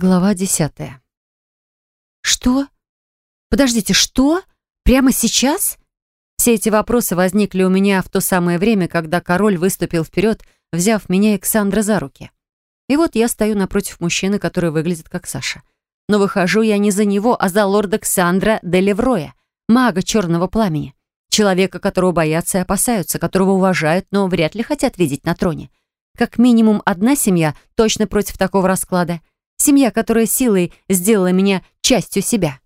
Глава десятая. «Что? Подождите, что? Прямо сейчас?» Все эти вопросы возникли у меня в то самое время, когда король выступил вперед, взяв меня и Ксандра за руки. И вот я стою напротив мужчины, который выглядит как Саша. Но выхожу я не за него, а за лорда Ксандра де Левроя, мага Черного Пламени, человека, которого боятся и опасаются, которого уважают, но вряд ли хотят видеть на троне. Как минимум одна семья точно против такого расклада — Семья, которая силой сделала меня частью себя.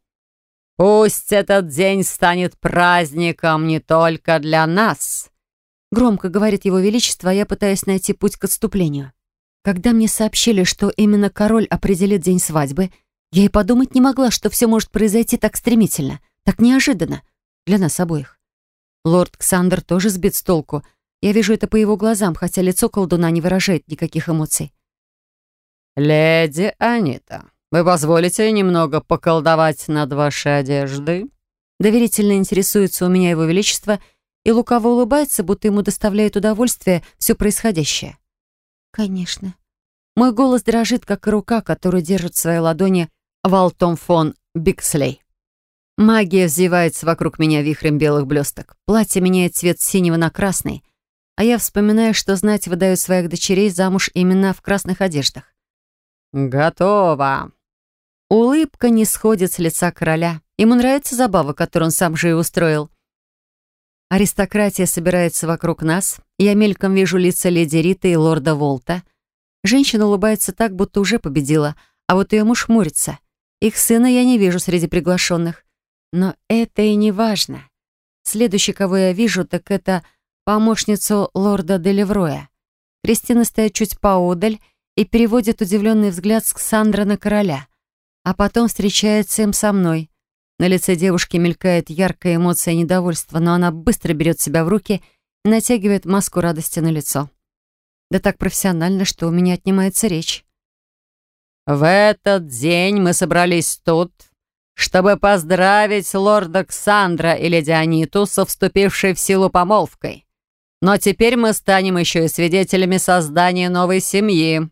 «Пусть этот день станет праздником не только для нас», громко говорит его величество, а я пытаюсь найти путь к отступлению. Когда мне сообщили, что именно король определит день свадьбы, я и подумать не могла, что все может произойти так стремительно, так неожиданно для нас обоих. Лорд Ксандр тоже сбит с толку. Я вижу это по его глазам, хотя лицо колдуна не выражает никаких эмоций. «Леди Анита, вы позволите немного поколдовать над вашей одеждой?» Доверительно интересуется у меня его величество и лукаво улыбается, будто ему доставляет удовольствие все происходящее. «Конечно». Мой голос дрожит, как и рука, которую держит в своей ладони Валтом фон Бикслей. Магия взвивается вокруг меня вихрем белых блесток. Платье меняет цвет синего на красный, а я вспоминаю, что знать выдаю своих дочерей замуж именно в красных одеждах. «Готово!» Улыбка не сходит с лица короля. Ему нравится забава, которую он сам же и устроил. Аристократия собирается вокруг нас. Я мельком вижу лица леди Риты и лорда Волта. Женщина улыбается так, будто уже победила, а вот ее муж хмурится. Их сына я не вижу среди приглашенных. Но это и не важно. Следующий, кого я вижу, так это помощницу лорда Делевроя. Кристина стоит чуть поодаль и переводит удивленный взгляд с Ксандра на короля, а потом встречается им со мной. На лице девушки мелькает яркая эмоция недовольства, но она быстро берет себя в руки и натягивает маску радости на лицо. Да так профессионально, что у меня отнимается речь. «В этот день мы собрались тут, чтобы поздравить лорда Ксандра и леди Аниту со вступившей в силу помолвкой. Но теперь мы станем еще и свидетелями создания новой семьи.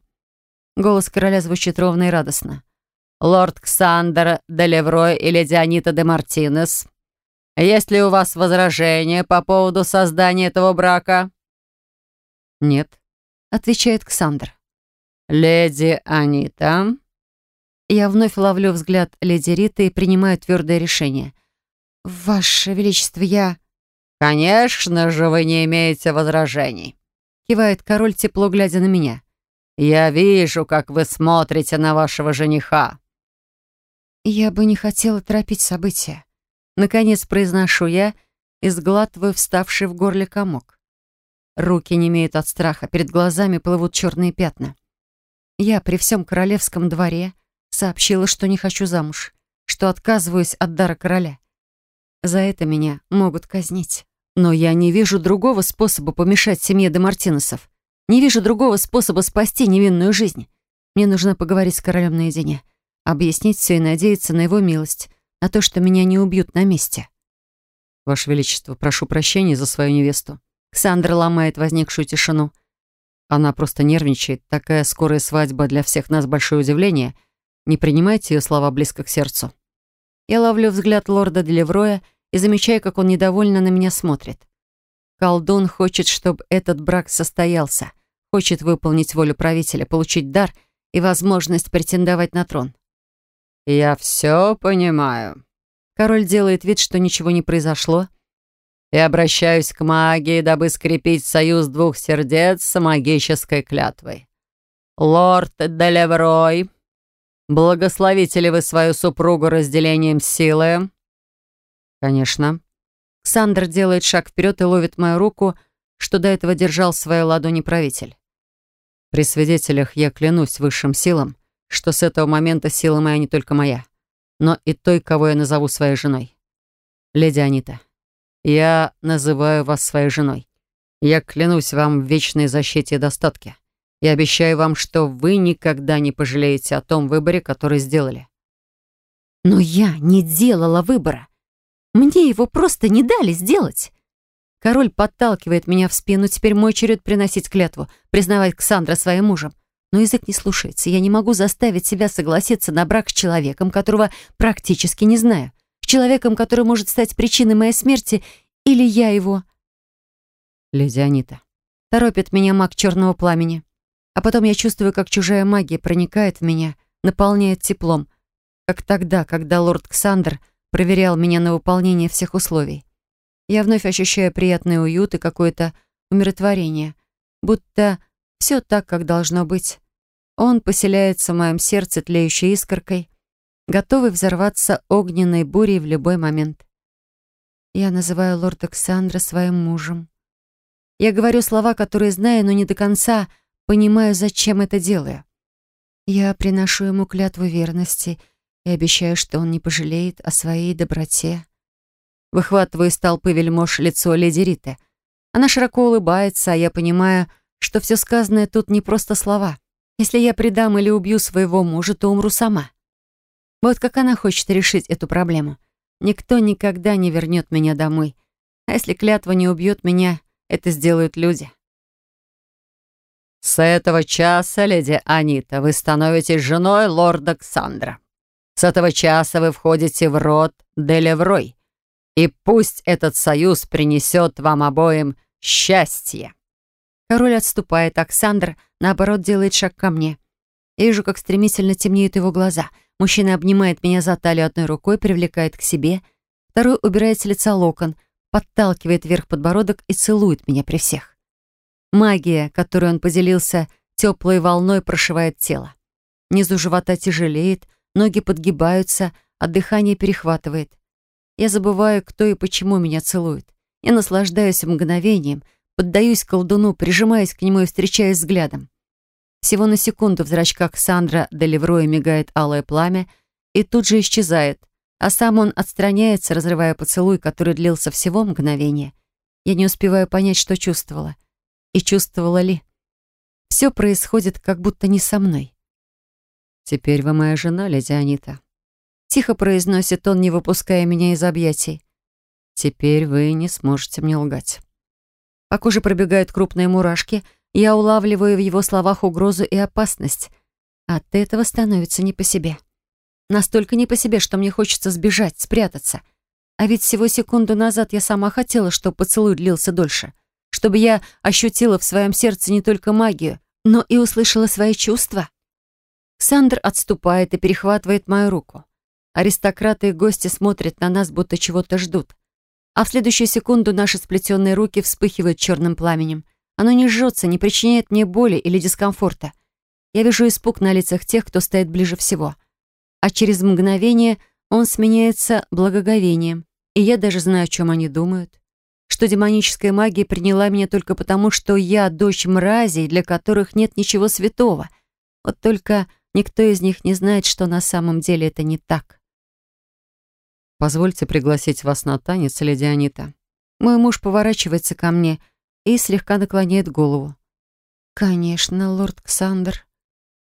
Голос короля звучит ровно и радостно. «Лорд Ксандер де Леврой и леди Анита де Мартинес, есть ли у вас возражения по поводу создания этого брака?» «Нет», — отвечает Ксандер. «Леди Анита...» Я вновь ловлю взгляд леди Риты и принимаю твердое решение. «Ваше Величество, я...» «Конечно же, вы не имеете возражений», — кивает король, тепло глядя на меня. Я вижу, как вы смотрите на вашего жениха». «Я бы не хотела торопить события». Наконец произношу я и сглатываю вставший в горле комок. Руки не имеют от страха, перед глазами плывут черные пятна. Я при всем королевском дворе сообщила, что не хочу замуж, что отказываюсь от дара короля. За это меня могут казнить. Но я не вижу другого способа помешать семье Демартинесов. Не вижу другого способа спасти невинную жизнь. Мне нужно поговорить с королем наедине, объяснить все и надеяться на его милость, на то, что меня не убьют на месте. Ваше Величество, прошу прощения за свою невесту. Ксандра ломает возникшую тишину. Она просто нервничает. Такая скорая свадьба для всех нас большое удивление. Не принимайте ее слова близко к сердцу. Я ловлю взгляд лорда Делевроя и замечаю, как он недовольно на меня смотрит. Колдун хочет, чтобы этот брак состоялся, хочет выполнить волю правителя, получить дар и возможность претендовать на трон. «Я все понимаю». Король делает вид, что ничего не произошло. «И обращаюсь к магии, дабы скрепить союз двух сердец с магической клятвой. Лорд Делеврой, благословите ли вы свою супругу разделением силы?» «Конечно», Ксандр делает шаг вперед и ловит мою руку, что до этого держал в своей ладони правитель. При свидетелях я клянусь высшим силам, что с этого момента сила моя не только моя, но и той, кого я назову своей женой. Леди Анита, я называю вас своей женой. Я клянусь вам в вечной защите и достатке. Я обещаю вам, что вы никогда не пожалеете о том выборе, который сделали. Но я не делала выбора. Мне его просто не дали сделать. Король подталкивает меня в спину. Теперь мой черед приносить клятву, признавать Ксандра своим мужем. Но язык не слушается. Я не могу заставить себя согласиться на брак с человеком, которого практически не знаю. С человеком, который может стать причиной моей смерти, или я его. Леди Анита. Торопит меня маг черного пламени. А потом я чувствую, как чужая магия проникает в меня, наполняет теплом. Как тогда, когда лорд Ксандр — проверял меня на выполнение всех условий. Я вновь ощущаю приятный уют и какое-то умиротворение, будто все так, как должно быть. Он поселяется в моем сердце тлеющей искоркой, готовый взорваться огненной бурей в любой момент. Я называю лорда Ксандра своим мужем. Я говорю слова, которые знаю, но не до конца понимаю, зачем это делаю. Я приношу ему клятву верности — и обещаю, что он не пожалеет о своей доброте. Выхватываю из толпы вельмож лицо леди Риты. Она широко улыбается, а я понимаю, что все сказанное тут не просто слова. Если я предам или убью своего мужа, то умру сама. Вот как она хочет решить эту проблему. Никто никогда не вернет меня домой. А если клятва не убьет меня, это сделают люди. «С этого часа, леди Анита, вы становитесь женой лорда Ксандра», с этого часа вы входите в род Делеврой. И пусть этот союз принесет вам обоим счастье. Король отступает, Оксандр, наоборот, делает шаг ко мне. Я вижу, как стремительно темнеют его глаза. Мужчина обнимает меня за талию одной рукой, привлекает к себе. Второй убирает с лица локон, подталкивает вверх подбородок и целует меня при всех. Магия, которую он поделился, теплой волной прошивает тело. Низу живота тяжелеет, Ноги подгибаются, а дыхание перехватывает. Я забываю, кто и почему меня целует. Я наслаждаюсь мгновением, поддаюсь колдуну, прижимаясь к нему и встречаясь взглядом. Всего на секунду в зрачках Сандра де Левроя мигает алое пламя и тут же исчезает, а сам он отстраняется, разрывая поцелуй, который длился всего мгновение. Я не успеваю понять, что чувствовала. И чувствовала ли. Все происходит как будто не со мной. «Теперь вы моя жена, леди Анита». Тихо произносит он, не выпуская меня из объятий. «Теперь вы не сможете мне лгать». По коже пробегают крупные мурашки. Я улавливаю в его словах угрозу и опасность. От этого становится не по себе. Настолько не по себе, что мне хочется сбежать, спрятаться. А ведь всего секунду назад я сама хотела, чтобы поцелуй длился дольше. Чтобы я ощутила в своем сердце не только магию, но и услышала свои чувства. Сандр отступает и перехватывает мою руку. Аристократы и гости смотрят на нас, будто чего-то ждут. А в следующую секунду наши сплетенные руки вспыхивают черным пламенем. Оно не жжется, не причиняет мне боли или дискомфорта. Я вижу испуг на лицах тех, кто стоит ближе всего. А через мгновение он сменяется благоговением. И я даже знаю, о чем они думают. Что демоническая магия приняла меня только потому, что я дочь мразей, для которых нет ничего святого. Вот только... Никто из них не знает, что на самом деле это не так. «Позвольте пригласить вас на танец, леди Анита». Мой муж поворачивается ко мне и слегка наклоняет голову. «Конечно, лорд Ксандр».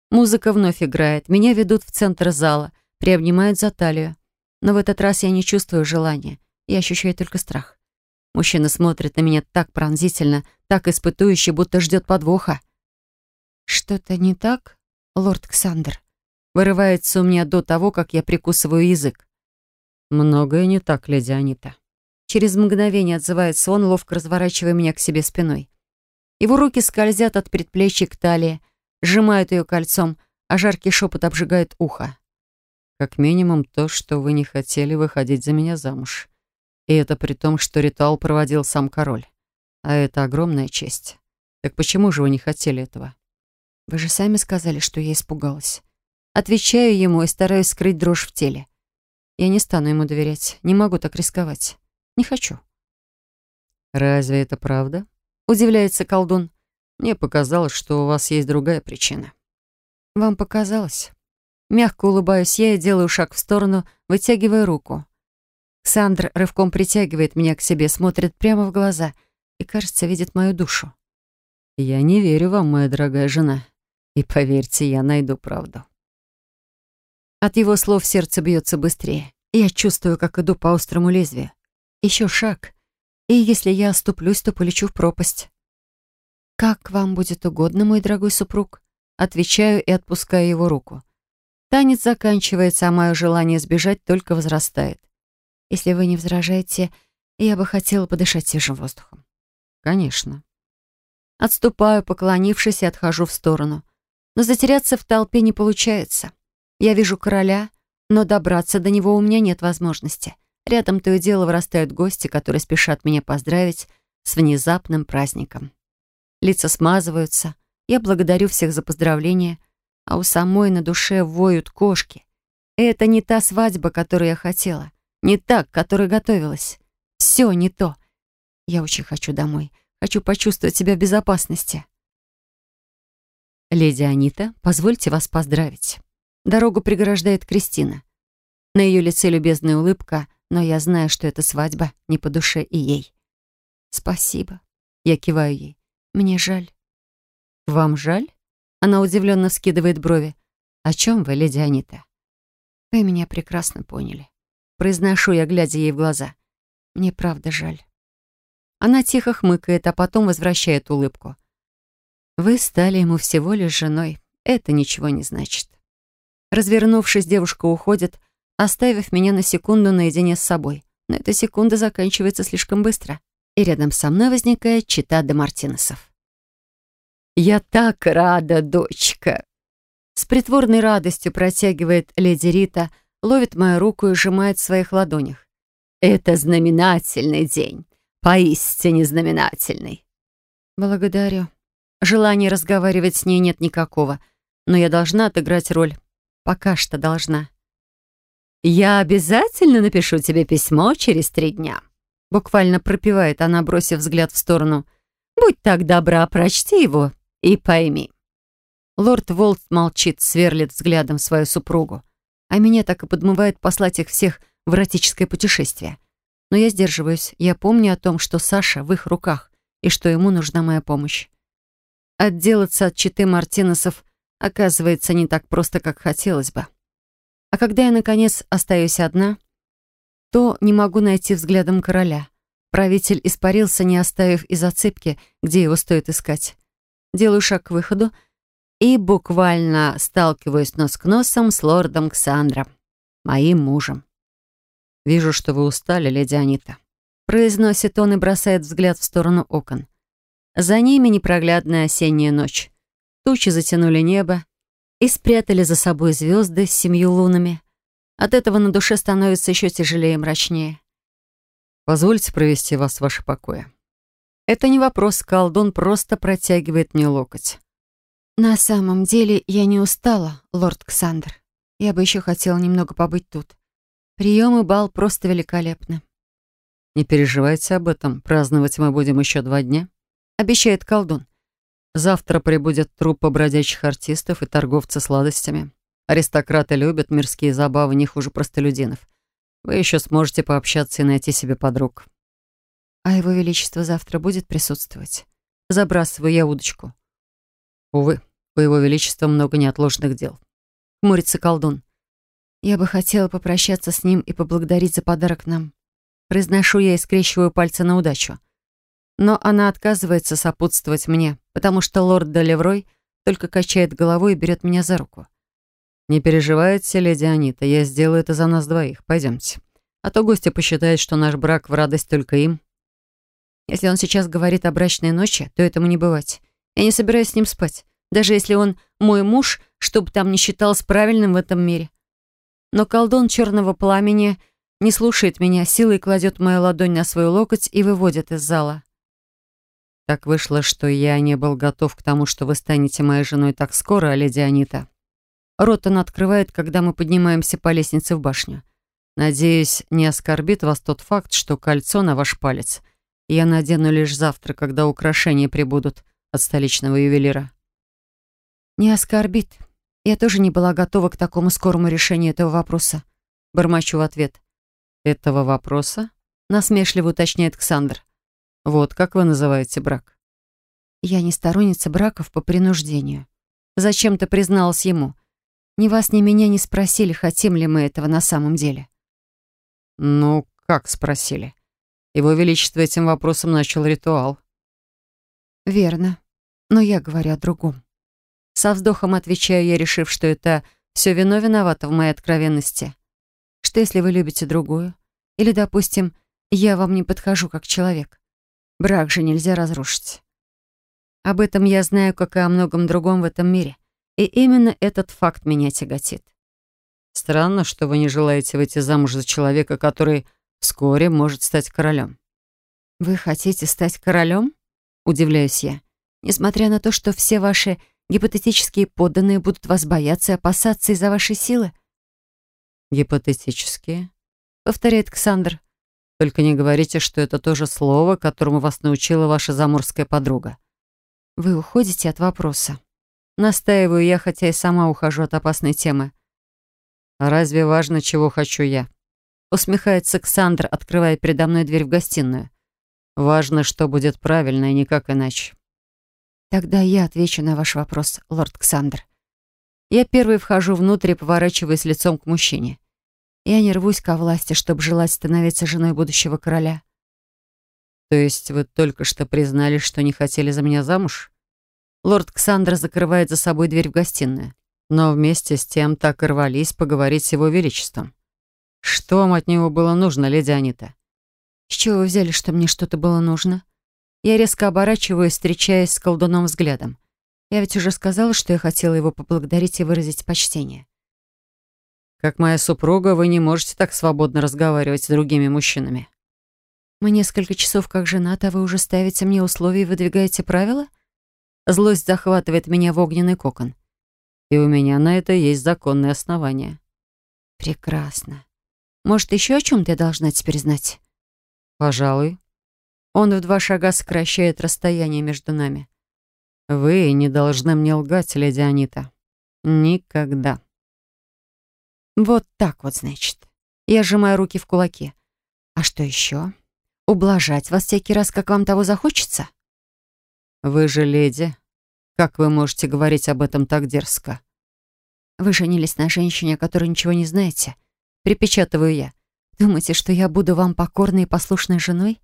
Музыка вновь играет. Меня ведут в центр зала, приобнимают за талию. Но в этот раз я не чувствую желания. Я ощущаю только страх. Мужчина смотрит на меня так пронзительно, так испытующе, будто ждет подвоха. «Что-то не так?» «Лорд Ксандр», вырывается у меня до того, как я прикусываю язык. «Многое не так, леди Анита». Через мгновение отзывается он, ловко разворачивая меня к себе спиной. Его руки скользят от предплечья к талии, сжимают ее кольцом, а жаркий шепот обжигает ухо. «Как минимум то, что вы не хотели выходить за меня замуж. И это при том, что ритуал проводил сам король. А это огромная честь. Так почему же вы не хотели этого?» Вы же сами сказали, что я испугалась. Отвечаю ему и стараюсь скрыть дрожь в теле. Я не стану ему доверять. Не могу так рисковать. Не хочу. «Разве это правда?» — удивляется колдун. «Мне показалось, что у вас есть другая причина». «Вам показалось?» Мягко улыбаюсь я и делаю шаг в сторону, вытягивая руку. Сандр рывком притягивает меня к себе, смотрит прямо в глаза и, кажется, видит мою душу. «Я не верю вам, моя дорогая жена. И поверьте, я найду правду. От его слов сердце бьется быстрее. Я чувствую, как иду по острому лезвию. Еще шаг. И если я оступлюсь, то полечу в пропасть. «Как вам будет угодно, мой дорогой супруг?» Отвечаю и отпускаю его руку. Танец заканчивается, а мое желание сбежать только возрастает. Если вы не возражаете, я бы хотела подышать свежим воздухом. Конечно. Отступаю, поклонившись, и отхожу в сторону но затеряться в толпе не получается. Я вижу короля, но добраться до него у меня нет возможности. Рядом то и дело вырастают гости, которые спешат меня поздравить с внезапным праздником. Лица смазываются, я благодарю всех за поздравления, а у самой на душе воют кошки. Это не та свадьба, которую я хотела, не так, к которой готовилась. Все не то. Я очень хочу домой, хочу почувствовать себя в безопасности. «Леди Анита, позвольте вас поздравить. Дорогу преграждает Кристина. На ее лице любезная улыбка, но я знаю, что эта свадьба не по душе и ей. «Спасибо», — я киваю ей. «Мне жаль». «Вам жаль?» Она удивленно вскидывает брови. «О чем вы, леди Анита?» «Вы меня прекрасно поняли». Произношу я, глядя ей в глаза. «Мне правда жаль». Она тихо хмыкает, а потом возвращает улыбку. Вы стали ему всего лишь женой. Это ничего не значит. Развернувшись, девушка уходит, оставив меня на секунду наедине с собой. Но эта секунда заканчивается слишком быстро. И рядом со мной возникает чита де Мартинесов. «Я так рада, дочка!» С притворной радостью протягивает леди Рита, ловит мою руку и сжимает в своих ладонях. «Это знаменательный день, поистине знаменательный!» «Благодарю», Желания разговаривать с ней нет никакого, но я должна отыграть роль. Пока что должна. «Я обязательно напишу тебе письмо через три дня», — буквально пропевает она, бросив взгляд в сторону. «Будь так добра, прочти его и пойми». Лорд Волт молчит, сверлит взглядом свою супругу, а меня так и подмывает послать их всех в эротическое путешествие. Но я сдерживаюсь, я помню о том, что Саша в их руках и что ему нужна моя помощь отделаться от читы Мартинесов оказывается не так просто, как хотелось бы. А когда я, наконец, остаюсь одна, то не могу найти взглядом короля. Правитель испарился, не оставив и зацепки, где его стоит искать. Делаю шаг к выходу и буквально сталкиваюсь нос к носам с лордом Ксандром, моим мужем. «Вижу, что вы устали, леди Анита», — произносит он и бросает взгляд в сторону окон. За ними непроглядная осенняя ночь. Тучи затянули небо и спрятали за собой звезды с семью лунами. От этого на душе становится еще тяжелее и мрачнее. «Позвольте провести вас в ваше покое». Это не вопрос, колдун просто протягивает мне локоть. «На самом деле я не устала, лорд Ксандр. Я бы еще хотела немного побыть тут. Прием и бал просто великолепны». «Не переживайте об этом. Праздновать мы будем еще два дня» обещает колдун. Завтра прибудет труппа бродячих артистов и торговца сладостями. Аристократы любят мирские забавы не хуже простолюдинов. Вы еще сможете пообщаться и найти себе подруг. А его величество завтра будет присутствовать? Забрасываю я удочку. Увы, у его величества много неотложных дел. Хмурится колдун. Я бы хотела попрощаться с ним и поблагодарить за подарок нам. Произношу я и скрещиваю пальцы на удачу. Но она отказывается сопутствовать мне, потому что лорд Долеврой только качает головой и берет меня за руку. «Не переживайте, леди Анита, я сделаю это за нас двоих. Пойдемте. А то гости посчитают, что наш брак в радость только им». Если он сейчас говорит о брачной ночи, то этому не бывать. Я не собираюсь с ним спать, даже если он мой муж, чтобы там не считалось правильным в этом мире. Но колдун черного пламени не слушает меня, силой кладет мою ладонь на свой локоть и выводит из зала. Так вышло, что я не был готов к тому, что вы станете моей женой так скоро, а леди Анита. Рот он открывает, когда мы поднимаемся по лестнице в башню. Надеюсь, не оскорбит вас тот факт, что кольцо на ваш палец. Я надену лишь завтра, когда украшения прибудут от столичного ювелира. Не оскорбит. Я тоже не была готова к такому скорому решению этого вопроса. Бормочу в ответ. Этого вопроса? Насмешливо уточняет Ксандр. Вот как вы называете брак? Я не сторонница браков по принуждению. Зачем-то призналась ему. Ни вас, ни меня не спросили, хотим ли мы этого на самом деле. Ну, как спросили? Его Величество этим вопросом начал ритуал. Верно. Но я говорю о другом. Со вздохом отвечаю я, решив, что это все вино виновато в моей откровенности. Что если вы любите другую? Или, допустим, я вам не подхожу как человек? Брак же нельзя разрушить. Об этом я знаю, как и о многом другом в этом мире. И именно этот факт меня тяготит. Странно, что вы не желаете выйти замуж за человека, который вскоре может стать королем. Вы хотите стать королем? Удивляюсь я. Несмотря на то, что все ваши гипотетические подданные будут вас бояться и опасаться из-за вашей силы? Гипотетические? Повторяет Ксандр. Только не говорите, что это то же слово, которому вас научила ваша заморская подруга. Вы уходите от вопроса. Настаиваю я, хотя и сама ухожу от опасной темы. А разве важно, чего хочу я? Усмехается Ксандр, открывая передо мной дверь в гостиную. Важно, что будет правильно, и никак иначе. Тогда я отвечу на ваш вопрос, лорд Ксандр. Я первый вхожу внутрь и поворачиваюсь лицом к мужчине. Я не рвусь ко власти, чтобы желать становиться женой будущего короля. То есть вы только что признались, что не хотели за меня замуж? Лорд Ксандра закрывает за собой дверь в гостиную. Но вместе с тем так и рвались поговорить с его величеством. Что вам от него было нужно, леди Анита? С чего вы взяли, что мне что-то было нужно? Я резко оборачиваюсь, встречаясь с колдуном взглядом. Я ведь уже сказала, что я хотела его поблагодарить и выразить почтение. Как моя супруга, вы не можете так свободно разговаривать с другими мужчинами. Мы несколько часов как женаты, а вы уже ставите мне условия и выдвигаете правила? Злость захватывает меня в огненный кокон. И у меня на это есть законные основания. Прекрасно. Может, еще о чем ты должна теперь знать? Пожалуй. Он в два шага сокращает расстояние между нами. Вы не должны мне лгать, леди Анита. Никогда. Вот так вот, значит. Я сжимаю руки в кулаки. А что еще? Ублажать вас всякий раз, как вам того захочется? Вы же леди. Как вы можете говорить об этом так дерзко? Вы женились на женщине, о которой ничего не знаете. Припечатываю я. Думаете, что я буду вам покорной и послушной женой?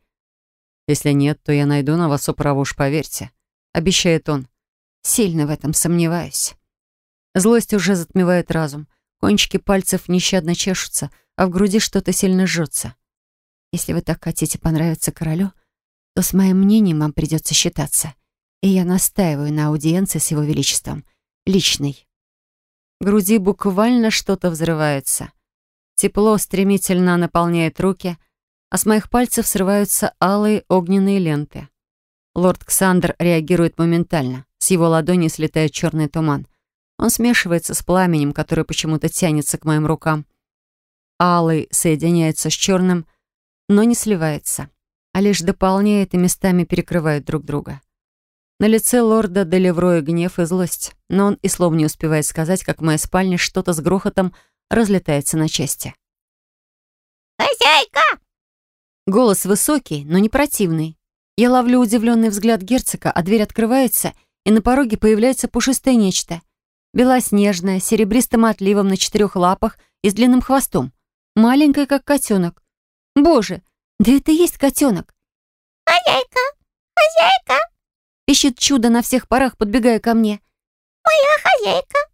Если нет, то я найду на вас управу, уж поверьте. Обещает он. Сильно в этом сомневаюсь. Злость уже затмевает разум. Кончики пальцев нещадно чешутся, а в груди что-то сильно жжется. Если вы так хотите понравиться королю, то с моим мнением вам придется считаться. И я настаиваю на аудиенции с его величеством. Личной. В груди буквально что-то взрывается. Тепло стремительно наполняет руки, а с моих пальцев срываются алые огненные ленты. Лорд Ксандр реагирует моментально. С его ладони слетает черный туман — он смешивается с пламенем, которое почему-то тянется к моим рукам. Алый соединяется с черным, но не сливается, а лишь дополняет и местами перекрывает друг друга. На лице лорда Делевроя гнев и злость, но он и слов не успевает сказать, как в моей спальне что-то с грохотом разлетается на части. «Хозяйка!» Голос высокий, но не противный. Я ловлю удивленный взгляд герцога, а дверь открывается, и на пороге появляется пушистое нечто. Белоснежная, с серебристым отливом на четырех лапах и с длинным хвостом. Маленькая, как котенок. Боже, да это и есть котенок. «Хозяйка! Хозяйка!» Ищет чудо на всех парах, подбегая ко мне. «Моя хозяйка!